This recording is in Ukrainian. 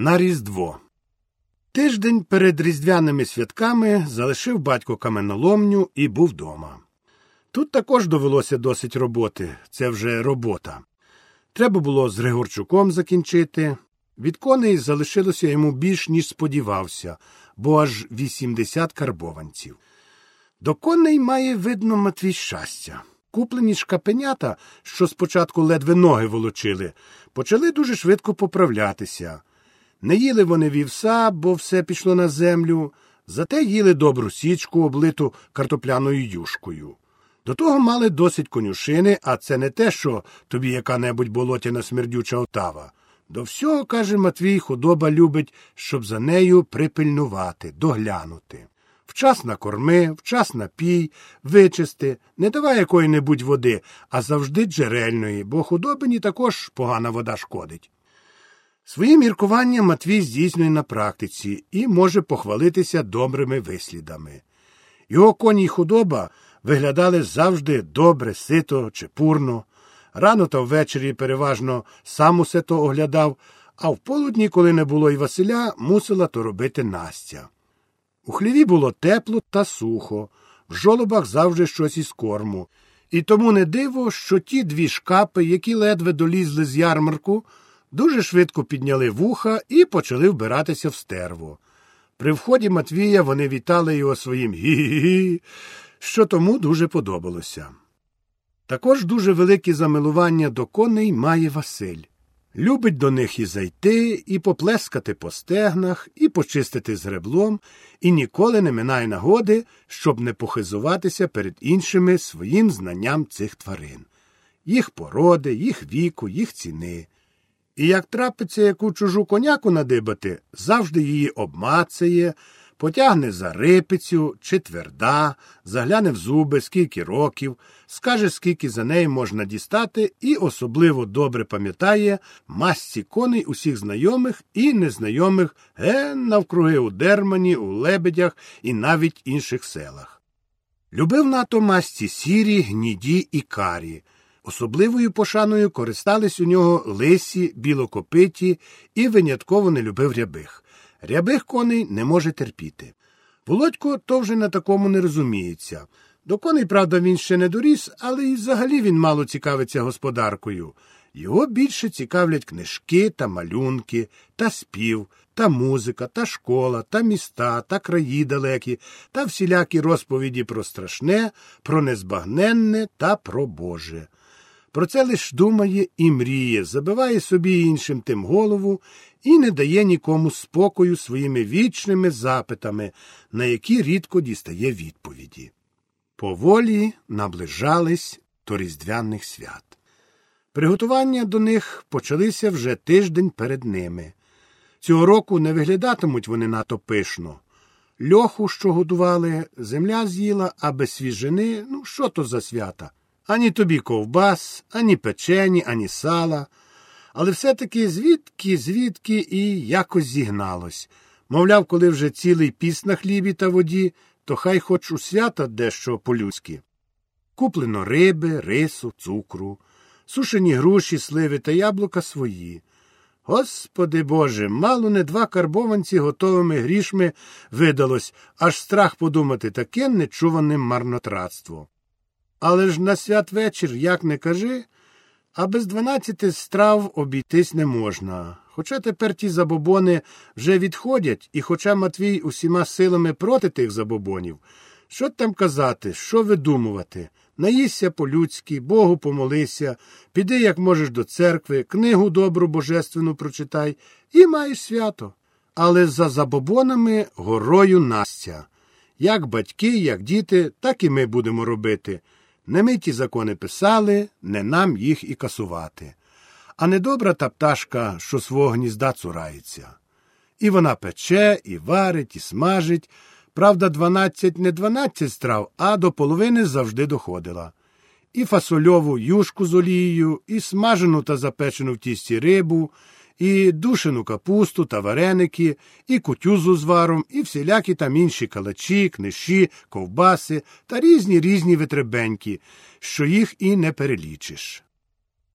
На Різдво. Тиждень перед різдвяними святками залишив батько каменоломню і був вдома. Тут також довелося досить роботи, це вже робота. Треба було з Григорчуком закінчити. Від коней залишилося йому більш, ніж сподівався, бо аж 80 карбованців. До коней має, видно, Матвій щастя. Куплені шкапенята, що спочатку ледве ноги волочили, почали дуже швидко поправлятися. Не їли вони вівса, бо все пішло на землю, зате їли добру січку, облиту картопляною юшкою. До того мали досить конюшини, а це не те, що тобі яка-небудь болотяна смердюча отава. До всього, каже Матвій, худоба любить, щоб за нею припильнувати, доглянути. Вчасно корми, вчасно пій, вичисти, не давай якої-небудь води, а завжди джерельної, бо худобині також погана вода шкодить. Свої міркування Матвій здійснює на практиці і може похвалитися добрими вислідами. Його коні й худоба виглядали завжди добре, сито, чепурно. Рано та ввечері переважно сам усе то оглядав, а в полудні, коли не було й Василя, мусила то робити Настя. У хліві було тепло та сухо, в жолобах завжди щось із корму. І тому не диво, що ті дві шкапи, які ледве долізли з ярмарку, дуже швидко підняли вуха і почали вбиратися в стерво. При вході Матвія вони вітали його своїм гі-гі-гі, що тому дуже подобалося. Також дуже велике замилування до коней має Василь. Любить до них і зайти, і поплескати по стегнах, і почистити з греблом, і ніколи не минає нагоди, щоб не похизуватися перед іншими своїм знанням цих тварин, їх породи, їх віку, їх ціни. І як трапиться яку чужу коняку надибати, завжди її обмацає, потягне за рипицю чи тверда, загляне в зуби, скільки років, скаже, скільки за неї можна дістати, і особливо добре пам'ятає масці коней усіх знайомих і незнайомих ген навкруги у Дермані, у Лебедях і навіть інших селах. Любив нато масці сірі, гніді і карі. Особливою пошаною користались у нього лисі, білокопиті і винятково не любив рябих. Рябих коней не може терпіти. Володько то вже на такому не розуміється. До коней, правда, він ще не доріс, але і взагалі він мало цікавиться господаркою. Його більше цікавлять книжки та малюнки, та спів, та музика, та школа, та міста, та краї далекі, та всілякі розповіді про страшне, про незбагненне та про Боже. Про це лиш думає і мріє, забиває собі іншим тим голову і не дає нікому спокою своїми вічними запитами, на які рідко дістає відповіді. Поволі наближались до Різдвяних свят. Приготування до них почалися вже тиждень перед ними. Цього року не виглядатимуть вони надто пишно. Льоху, що годували, земля з'їла, а без свіжини, ну що то за свята? Ані тобі ковбас, ані печені, ані сала. Але все-таки звідки, звідки і якось зігналось. Мовляв, коли вже цілий піс на хлібі та воді, то хай хоч у свята дещо по-людськи. Куплено риби, рису, цукру, сушені груші, сливи та яблука свої. Господи Боже, мало не два карбованці готовими грішми видалось, аж страх подумати таке нечуваним марнотратство. Але ж на святвечір, як не кажи, а без дванадцяти страв обійтись не можна. Хоча тепер ті забобони вже відходять, і хоча Матвій усіма силами проти тих забобонів, що там казати, що видумувати? Наїсся по-людськи, Богу помолися, піди, як можеш, до церкви, книгу добру божественну прочитай і маєш свято. Але за забобонами горою Настя. Як батьки, як діти, так і ми будемо робити. Не ми ті закони писали, не нам їх і касувати. А недобра та пташка, що свого гнізда цурається. І вона пече, і варить, і смажить. Правда, дванадцять не дванадцять страв, а до половини завжди доходила. І фасольову юшку з олією, і смажену та запечену в тісті рибу, і душену капусту та вареники, і кутюзу з варом, і всілякі там інші калачі, книші, ковбаси та різні різні витребеньки, що їх і не перелічиш.